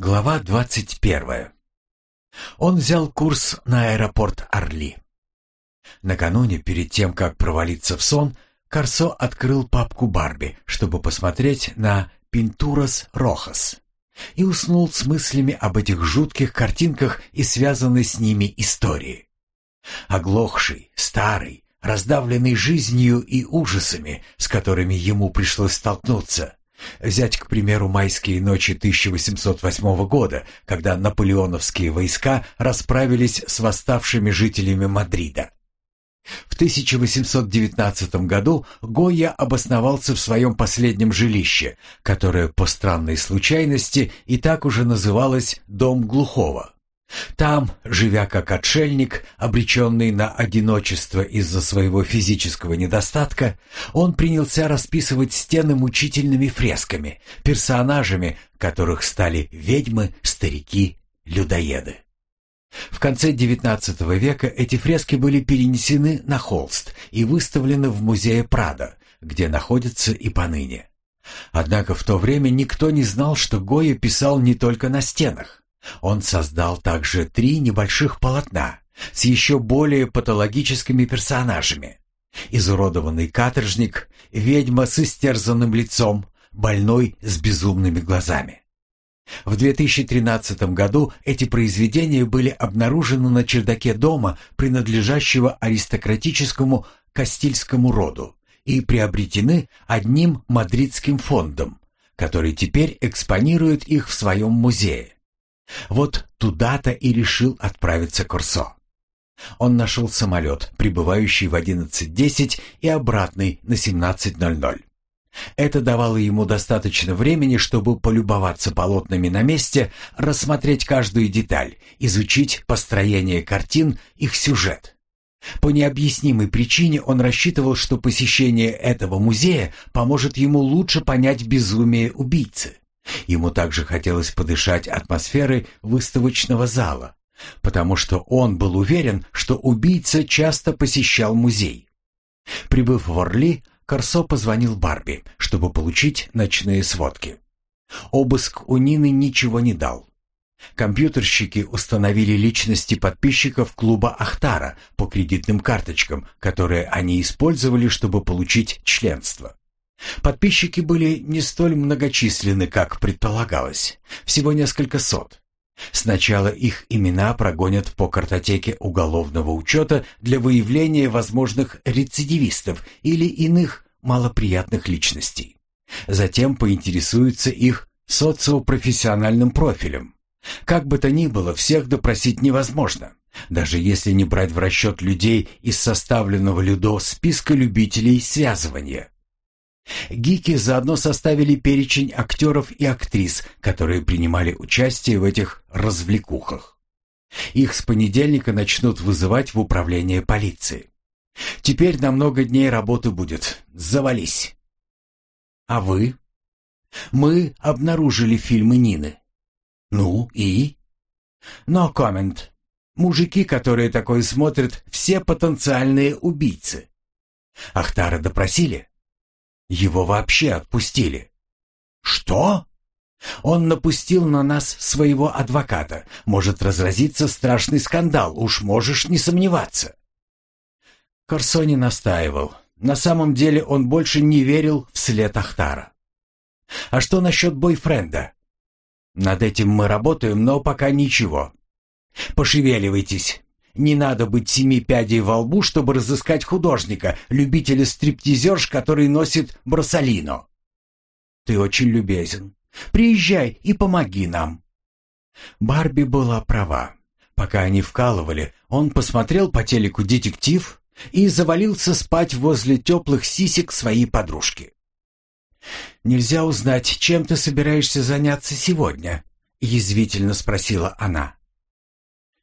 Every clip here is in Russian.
Глава 21. Он взял курс на аэропорт Орли. Накануне, перед тем, как провалиться в сон, Корсо открыл папку Барби, чтобы посмотреть на «Пинтурас Рохас» и уснул с мыслями об этих жутких картинках и связанной с ними истории. Оглохший, старый, раздавленный жизнью и ужасами, с которыми ему пришлось столкнуться, Взять, к примеру, майские ночи 1808 года, когда наполеоновские войска расправились с восставшими жителями Мадрида. В 1819 году Гойя обосновался в своем последнем жилище, которое по странной случайности и так уже называлось «Дом глухого». Там, живя как отшельник, обреченный на одиночество из-за своего физического недостатка, он принялся расписывать стены мучительными фресками, персонажами, которых стали ведьмы, старики, людоеды. В конце XIX века эти фрески были перенесены на холст и выставлены в музее Прадо, где находятся и поныне. Однако в то время никто не знал, что Гоя писал не только на стенах. Он создал также три небольших полотна с еще более патологическими персонажами. Изуродованный каторжник, ведьма с истерзанным лицом, больной с безумными глазами. В 2013 году эти произведения были обнаружены на чердаке дома, принадлежащего аристократическому Кастильскому роду, и приобретены одним мадридским фондом, который теперь экспонирует их в своем музее. Вот туда-то и решил отправиться Корсо. Он нашел самолет, прибывающий в 11.10 и обратный на 17.00. Это давало ему достаточно времени, чтобы полюбоваться полотнами на месте, рассмотреть каждую деталь, изучить построение картин, их сюжет. По необъяснимой причине он рассчитывал, что посещение этого музея поможет ему лучше понять безумие убийцы. Ему также хотелось подышать атмосферой выставочного зала, потому что он был уверен, что убийца часто посещал музей. Прибыв в Орли, Корсо позвонил Барби, чтобы получить ночные сводки. Обыск у Нины ничего не дал. Компьютерщики установили личности подписчиков клуба Ахтара по кредитным карточкам, которые они использовали, чтобы получить членство. Подписчики были не столь многочисленны, как предполагалось, всего несколько сот. Сначала их имена прогонят по картотеке уголовного учета для выявления возможных рецидивистов или иных малоприятных личностей. Затем поинтересуются их социопрофессиональным профилем. Как бы то ни было, всех допросить невозможно, даже если не брать в расчет людей из составленного Людо списка любителей связывания. Гики заодно составили перечень актеров и актрис, которые принимали участие в этих развлекухах. Их с понедельника начнут вызывать в управление полиции. Теперь на много дней работы будет. Завались. А вы? Мы обнаружили фильмы Нины. Ну и? Но коммент. Мужики, которые такое смотрят, все потенциальные убийцы. Ахтара допросили? Его вообще отпустили. Что? Он напустил на нас своего адвоката. Может разразиться страшный скандал, уж можешь не сомневаться. Корсони настаивал. На самом деле он больше не верил в след Ахтара. А что насчет бойфренда? Над этим мы работаем, но пока ничего. Пошевеливайтесь. Не надо быть семи пядей во лбу, чтобы разыскать художника, любителя стриптизерш, который носит бросалино. Ты очень любезен. Приезжай и помоги нам. Барби была права. Пока они вкалывали, он посмотрел по телеку детектив и завалился спать возле теплых сисек своей подружки. «Нельзя узнать, чем ты собираешься заняться сегодня?» — язвительно спросила она.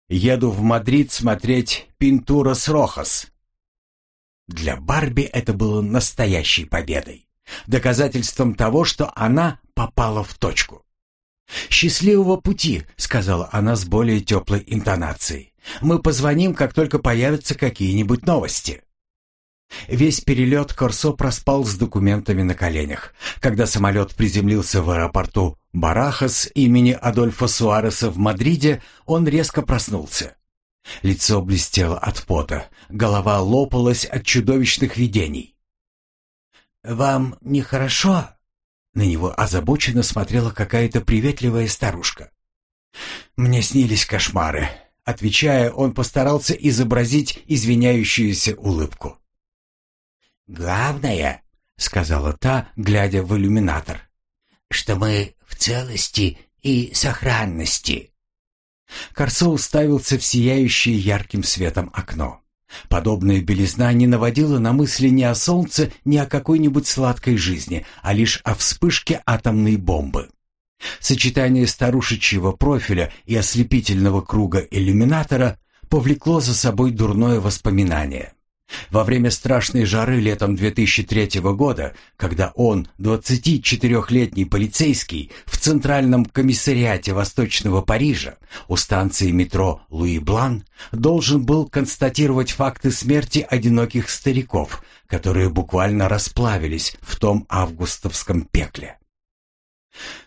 Еду в Мадрид смотреть «Пинтурас Рохас». Для Барби это было настоящей победой, доказательством того, что она попала в точку. «Счастливого пути», — сказала она с более теплой интонацией. «Мы позвоним, как только появятся какие-нибудь новости». Весь перелет Корсо проспал с документами на коленях. Когда самолет приземлился в аэропорту Барахас имени Адольфа Суареса в Мадриде, он резко проснулся. Лицо блестело от пота, голова лопалась от чудовищных видений. «Вам нехорошо?» На него озабоченно смотрела какая-то приветливая старушка. «Мне снились кошмары», — отвечая, он постарался изобразить извиняющуюся улыбку. «Главное», — сказала та, глядя в иллюминатор, — «что мы в целости и сохранности». Корсо уставился в сияющее ярким светом окно. Подобная белизна не наводила на мысли ни о солнце, ни о какой-нибудь сладкой жизни, а лишь о вспышке атомной бомбы. Сочетание старушечьего профиля и ослепительного круга иллюминатора повлекло за собой дурное воспоминание. Во время страшной жары летом 2003 года, когда он, 24-летний полицейский, в Центральном комиссариате Восточного Парижа у станции метро Луи Блан, должен был констатировать факты смерти одиноких стариков, которые буквально расплавились в том августовском пекле.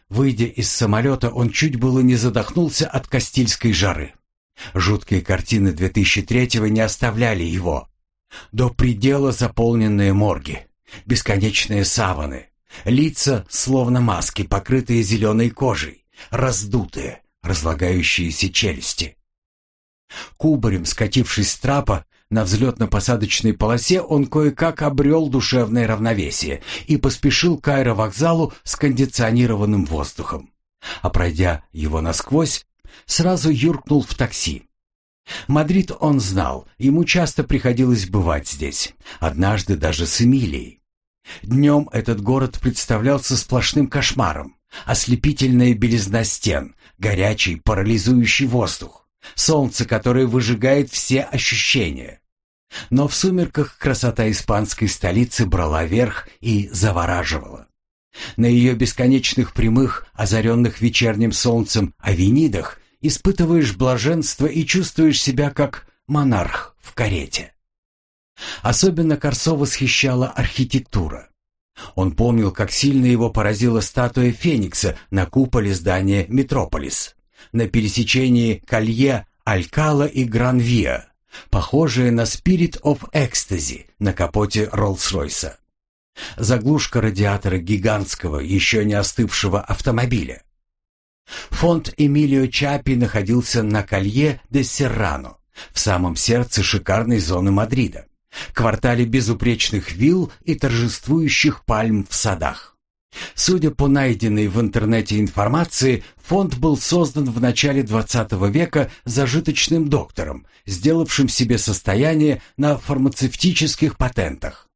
Выйдя из самолета, он чуть было не задохнулся от Кастильской жары. Жуткие картины 2003-го не оставляли его, до предела заполненные морги, бесконечные саваны, лица, словно маски, покрытые зеленой кожей, раздутые, разлагающиеся челюсти. Кубарем скатившись с трапа, на взлетно-посадочной полосе он кое-как обрел душевное равновесие и поспешил к аэровокзалу с кондиционированным воздухом. А пройдя его насквозь, сразу юркнул в такси. Мадрид он знал, ему часто приходилось бывать здесь, однажды даже с Эмилией. Днем этот город представлялся сплошным кошмаром. Ослепительная белизна стен, горячий парализующий воздух, солнце, которое выжигает все ощущения. Но в сумерках красота испанской столицы брала верх и завораживала. На ее бесконечных прямых, озаренных вечерним солнцем авенидах испытываешь блаженство и чувствуешь себя как монарх в карете. Особенно Корсо восхищала архитектура. Он помнил, как сильно его поразила статуя Феникса на куполе здания Метрополис, на пересечении Колье, Алькала и Гранвиа, похожая на Spirit of Ecstasy на капоте Роллс-Ройса. Заглушка радиатора гигантского, еще не остывшего автомобиля. Фонд Эмилио Чапи находился на Колье де Серрано, в самом сердце шикарной зоны Мадрида, квартале безупречных вилл и торжествующих пальм в садах. Судя по найденной в интернете информации, фонд был создан в начале XX века зажиточным доктором, сделавшим себе состояние на фармацевтических патентах.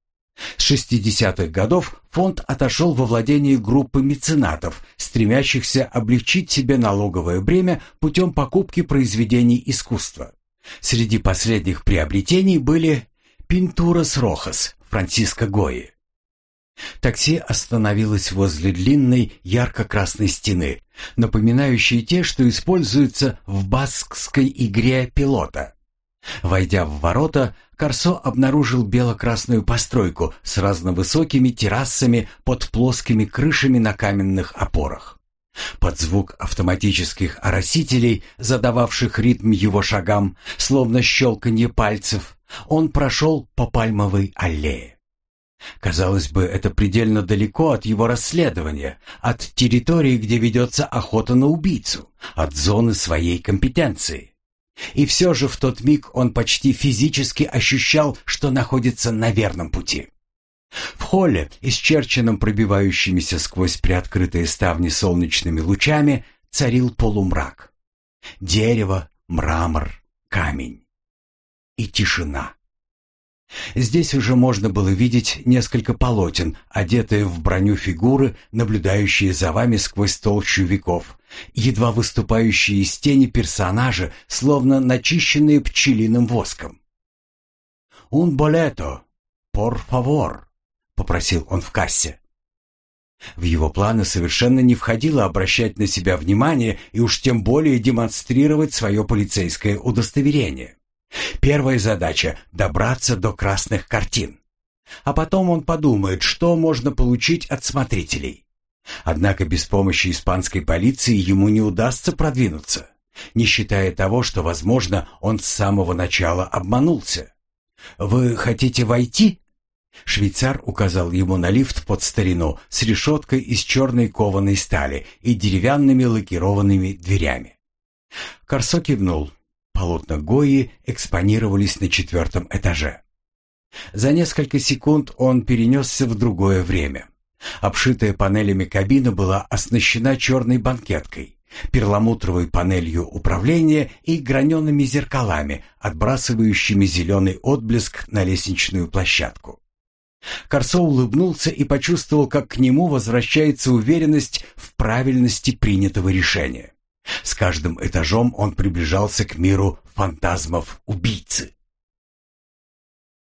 С 60-х годов фонд отошел во владение группы меценатов, стремящихся облегчить себе налоговое бремя путем покупки произведений искусства. Среди последних приобретений были «Пинтурас Рохас» Франциско Гои. Такси остановилось возле длинной ярко-красной стены, напоминающей те, что используются в баскской игре пилота. Войдя в ворота, Корсо обнаружил бело-красную постройку с разновысокими террасами под плоскими крышами на каменных опорах. Под звук автоматических оросителей, задававших ритм его шагам, словно щелканье пальцев, он прошел по пальмовой аллее. Казалось бы, это предельно далеко от его расследования, от территории, где ведется охота на убийцу, от зоны своей компетенции. И все же в тот миг он почти физически ощущал, что находится на верном пути. В холле, исчерченном пробивающимися сквозь приоткрытые ставни солнечными лучами, царил полумрак. Дерево, мрамор, камень. И тишина. Здесь уже можно было видеть несколько полотен, одетые в броню фигуры, наблюдающие за вами сквозь толщу веков, едва выступающие из тени персонажа, словно начищенные пчелиным воском. «Un boleto, por favor», — попросил он в кассе. В его планы совершенно не входило обращать на себя внимание и уж тем более демонстрировать свое полицейское удостоверение. Первая задача — добраться до красных картин. А потом он подумает, что можно получить от смотрителей. Однако без помощи испанской полиции ему не удастся продвинуться, не считая того, что, возможно, он с самого начала обманулся. «Вы хотите войти?» Швейцар указал ему на лифт под старину с решеткой из черной кованой стали и деревянными лакированными дверями. Корсо кивнул. Полотна Гои экспонировались на четвертом этаже. За несколько секунд он перенесся в другое время. Обшитая панелями кабина была оснащена черной банкеткой, перламутровой панелью управления и гранеными зеркалами, отбрасывающими зеленый отблеск на лестничную площадку. Корсо улыбнулся и почувствовал, как к нему возвращается уверенность в правильности принятого решения. С каждым этажом он приближался к миру фантазмов-убийцы.